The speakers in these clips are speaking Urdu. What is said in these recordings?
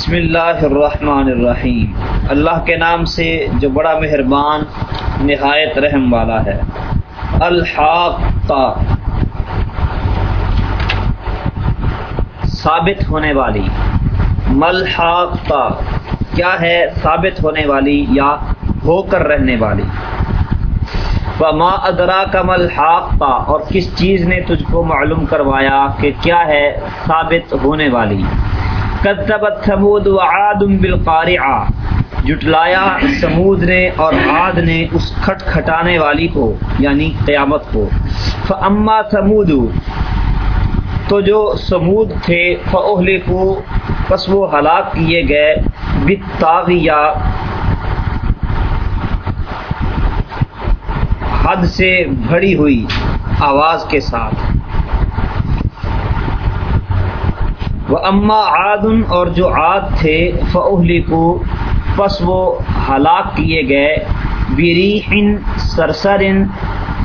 بسم اللہ الرحمن الرحیم۔ اللہ کے نام سے جو بڑا مہربان، نہایت رحم والا ہے۔ الحاق ثابت ہونے والی۔ ملحاق کیا ہے ثابت ہونے والی یا ہو کر رہنے والی؟ وما ادرا کا ملحاق اور کس چیز نے تجھ کو معلوم کروایا کہ کیا ہے ثابت ہونے والی؟ کذبت ثمود وعاد بالقارعہ جٹلایا سمود نے اور عاد نے اس کھٹ کھٹانے والی کو یعنی قیامت کو۔ فاما ثمود، تو جو سمود تھے فاہلکو پس وہ ہلاک کیے گئے۔ بالطاغیہ، حد سے بھری ہوئی آواز کے ساتھ۔ وہ اما عادن اور جو عاد تھے فہلی کو پس وہ ہلاک کیے گئے۔ بری سرسر،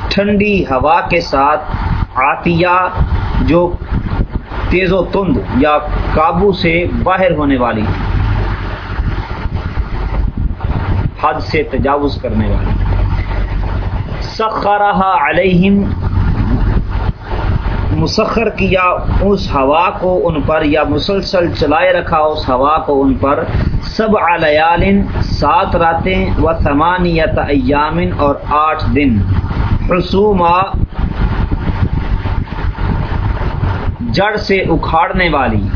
ٹھنڈی ہوا کے ساتھ عطیہ جو تیز و تند یا قابو سے باہر ہونے والی، حد سے تجاوز کرنے والی۔ سخرہ علیہم مسخر کیا اس ہوا کو ان پر یا مسلسل چلائے رکھا اس ہوا کو ان پر سب علیال سات راتیں و ثمانیت ایامن اور آٹھ دن۔ حسوما جڑ سے اکھاڑنے والی۔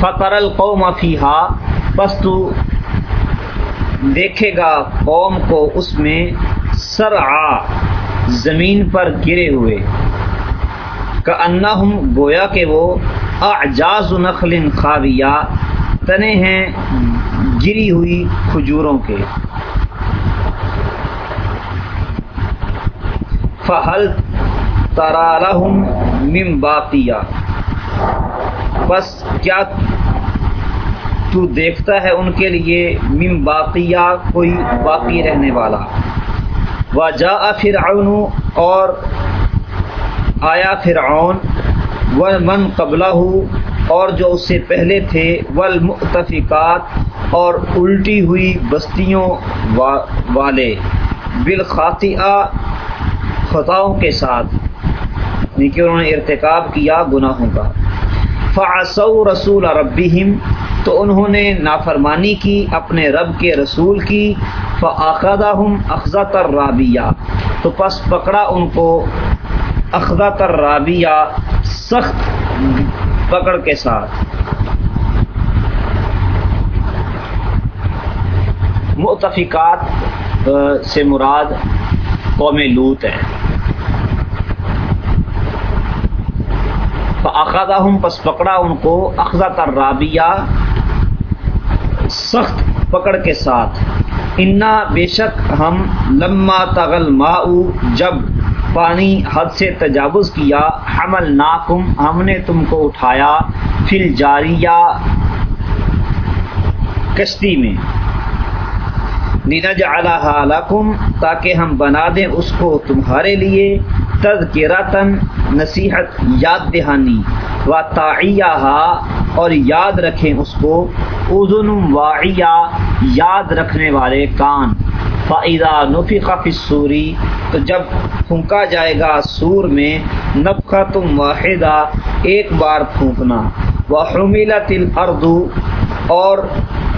فقر القوم فیحا پس تو دیکھے گا قوم کو اس میں سرعا، زمین پر گرے ہوئے۔ ہم گویا کہ وہ اعجاز نخل خاویہ، تنے ہیں گری ہوئی کھجوروں کے۔ فہل ترالحم مم باقیہ۔ بس کیا تو دیکھتا ہے ان کے لیے مم باقیہ کوئی باقی رہنے والا؟ وجا فرعون اور آیا فرعون و من قبلہ اور جو اس سے پہلے تھے والمؤتفقات اور الٹی ہوئی بستیوں والے، بالخاطئہ خطاؤں کے ساتھ۔ یعنی کہ انہوں نے ارتکاب کیا گناہوں کا۔ فعصو رسول ربہم، تو انہوں نے نافرمانی کی، اپنے رب کے رسول کی۔ فعقدہم اخذت الرابیہ، تو پس پکڑا ان کو اخذا تر رابیہ سخت پکڑ کے ساتھ۔ متفقات سے مراد قوم لوت ہے اخذا ہم پس پکڑا ان کو۔ اخذا تر رابیہ سخت پکڑ کے ساتھ۔ انا بے شک ہم لما تغل ماؤ جب پانی حد سے تجاوز کیا، حمل ناکم، ہم نے تم کو اٹھایا فل جاریہ کشتی میں۔ نینج لکم تاکہ ہم بنا دیں اس کو تمہارے لیے تذکرتن نصیحت، یاد دہانی۔ و تعیہ اور یاد رکھیں اس کو، اذن واعیہ، یاد رکھنے والے کان۔ فعدہ نفی فی سوری تو جب پھونکا جائے گا سور میں نفقہ تم واحدہ، ایک بار پھونکنا۔ وہ حمیلا تل اردو اور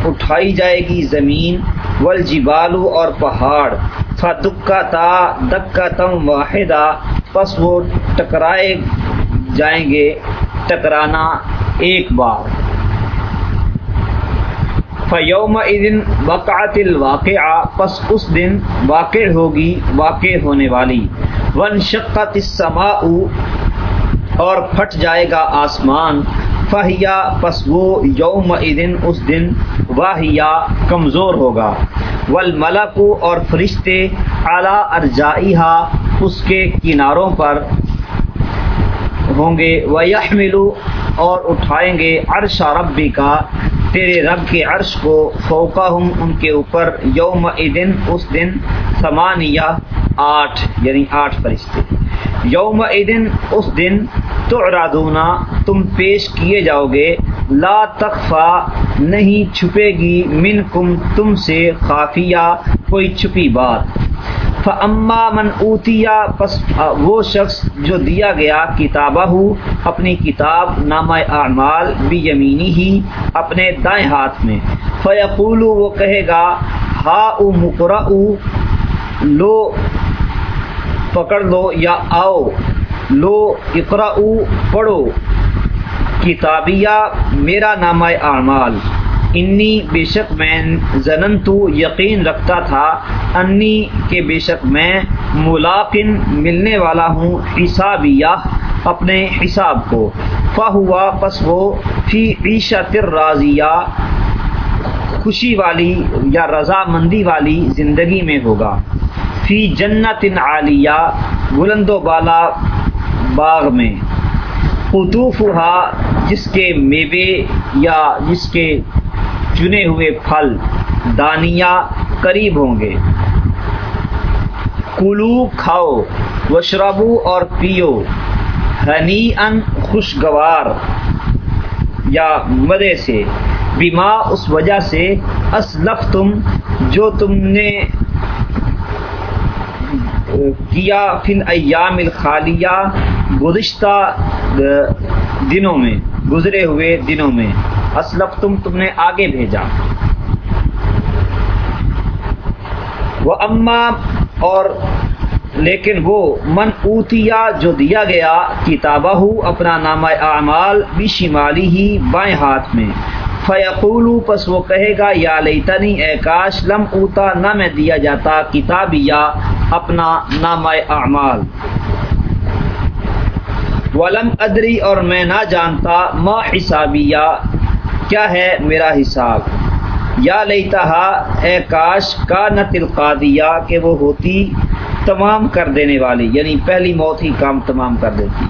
اٹھائی جائے گی زمین۔ والجبالو اور پہاڑ۔ فدکا تا دکا تم واحدہ۔ پس وہ ٹکرائے جائیں گے، ٹکرانا ایک بار۔ فیوم دن وقعت الواقع پس اس دن واقع ہوگی، واقع ہونے والی۔ ون شقت السماء، اور پھٹ جائے گا آسمان۔ فہیا، پس وہ یوم دن اس دن واہیا، کمزور ہوگا۔ والملک، اور فرشتے اعلیٰ ارجائیہ اس کے کناروں پر ہوں گے۔ وہ اور اٹھائیں گے عرش ربی کا تیرے رب کے عرش کو فوقا ہوں ان کے اوپر یوم دن اس دن سمانیہ آٹھ یعنی آٹھ فرشتے۔ یوم دن اس دن تو تم پیش کیے جاؤ گے لا تخفا، نہیں چھپے گی من کم تم سے خافیہ، کوئی چھپی بات۔ فما من اوتیا پس وہ شخص جو دیا گیا کتابہ ہو اپنی کتاب، نامہ اعمال بھی یمینی ہی اپنے دائیں ہاتھ میں۔ فیقول وہ کہے گا ہا او مکرا لو پکڑ لو یا آؤ، لو اقرا پڑھو۔ کتابیہ، میرا نامہ اعمال۔ انی بے شک میں زنن تو یقین رکھتا تھا، انی کے بے شک میں ملاقن ملنے والا ہوں حسابیہ اپنے حساب کو۔ فا ہوا پس وہ فی عیشہ تر راضیہ خوشی والی یا رضامندی والی زندگی میں ہوگا۔ فی جنت عالیہ بلند و بالا باغ میں۔ قطوف جس کے میوے یا جس کے چنے ہوئے پھل دانیا قریب ہوں گے۔ کلو کھاؤ، وشربو اور پیو۔ ہنی ان خوشگوار۔ یا مدے سے۔ بیما اس وجہ سے اسلف تم جو تم نے کیا فن ایام الخالیہ گزشتہ دنوں میں، گزرے ہوئے دنوں میں۔ اسلف تم تم نے آگے بھیجا۔ وہ اما اور لیکن وہ من اوتیا جو دیا گیا کتابہ اپنا نامہ اعمال بھی شمالی ہی بائیں ہاتھ میں۔ فیقول پس وہ کہے گا، یا لیتنی، اے کاش لم اوتا نہ میں دیا جاتا کتاب یا اپنا نام اعمال۔ ولم ادری اور میں نہ جانتا ما حسابیہ کیا ہے میرا حساب؟ یا لیتا اے کاش کا نہ تلقا دیا کہ وہ ہوتی تمام کر دینے والی یعنی پہلی موت ہی کام تمام کر دیتی۔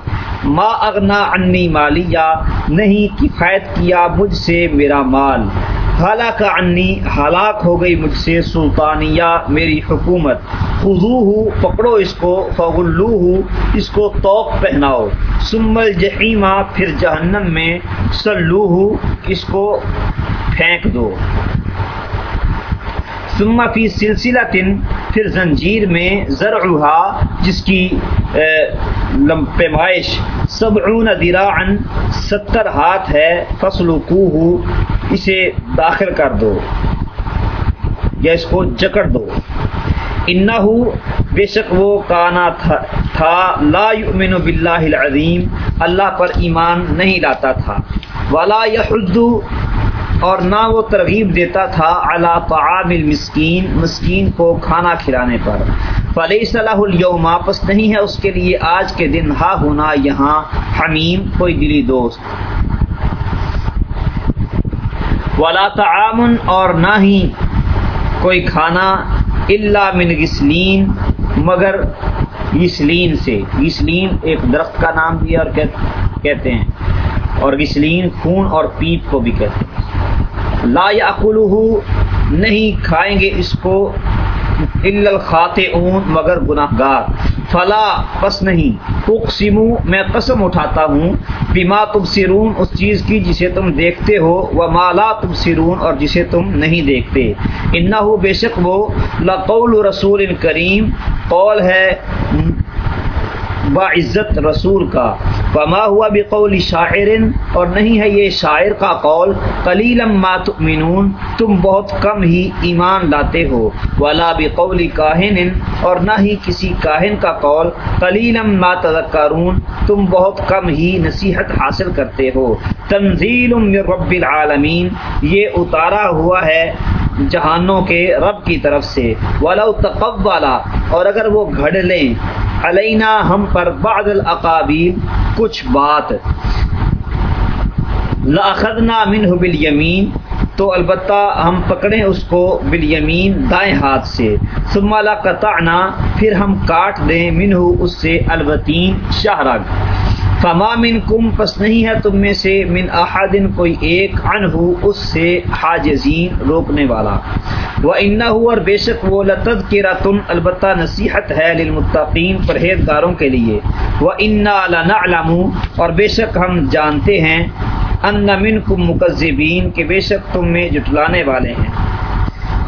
ما اغنا انی مالیہ، نہیں کفایت کیا مجھ سے میرا مال۔ حالانکہ انی ہلاک ہو گئی مجھ سے سلطانیہ، میری حکومت۔ خزو ہوں پکڑو اس کو فغلو ہوں اس کو توق پہناؤ۔ سمل جہیمہ پھر جہنم میں سلو ہوں اس کو پھینک دو۔ ثم فی سلسلہ تن پھر زنجیر میں زرعہ جس کی پیمائش سبعون ذراعا، ستر ہاتھ ہے فصل کو اسے داخل کر دو یا اس کو جکڑ دو۔ انہو، بے شک وہ کانا تھا لا یؤمن باللہ العظیم، اللہ پر ایمان نہیں لاتا تھا۔ ولا یحد اور نہ وہ ترغیب دیتا تھا اللہ طعام المسکین مسکین کو کھانا کھلانے پر۔ فلی صلاح اليوم، واپس نہیں ہے اس کے لیے آج کے دن۔ ہا ہونا یہاں حمیم، کوئی دلی دوست۔ ولا تعامن اور نہ ہی کوئی کھانا۔ اللہ من غسلین مگر غسلین سے۔ غسلین ایک درخت کا نام بھی اور کہتے ہیں۔ اور غسلین خون اور پیپ کو بھی کہتے ہیں۔ لا یاقلہ نہیں کھائیں گے اس کو الخات اون مگر گناہ گار فلا، پس نہیں۔ اقسمو، میں قسم اٹھاتا ہوں، بما تم سرون اس چیز کی جسے تم دیکھتے ہو و مالا تم سرون اور جسے تم نہیں دیکھتے۔ انہ بے شک وہ، لقول رسول کریم، قول ہے باعزت رسول کا۔ فما ہوا بقول شاعر، اور نہیں ہے یہ شاعر کا قول کلیلم ما تؤمنون، تم بہت کم ہی ایمان لاتے ہو۔ ولا بقول کاہن اور نہ ہی کسی کاہن کا قول کلیلم ما تذکرون تم بہت کم ہی نصیحت حاصل کرتے ہو۔ تنزیل من رب العالمین یہ اتارا ہوا ہے جہانوں کے رب کی طرف سے۔ ولو تقبلا اور اگر وہ گھڑ لیں علینا ہم پر بعض العقابیل کچھ بات۔ لاخذنا منہ بالیمین تو البتہ ہم پکڑیں اس کو بالیمین دائیں ہاتھ سے۔ ثم لقطعنا، پھر ہم کاٹ دیں منہ اس سے البتین شہرگ فما من کم پس نہیں ہے تم میں سے من احدن، کوئی ایک انہو اس سے حاجزین، روکنے والا۔ وہ انہ اور بے شک وہ لطد کے رتن البتہ نصیحت ہے للمتقین پرہیزگاروں کے لیے۔ وہ انا لنعلم، اور بے شک ہم جانتے ہیں ان من کم مکذبین کے بے شک تم میں جٹلانے والے ہیں۔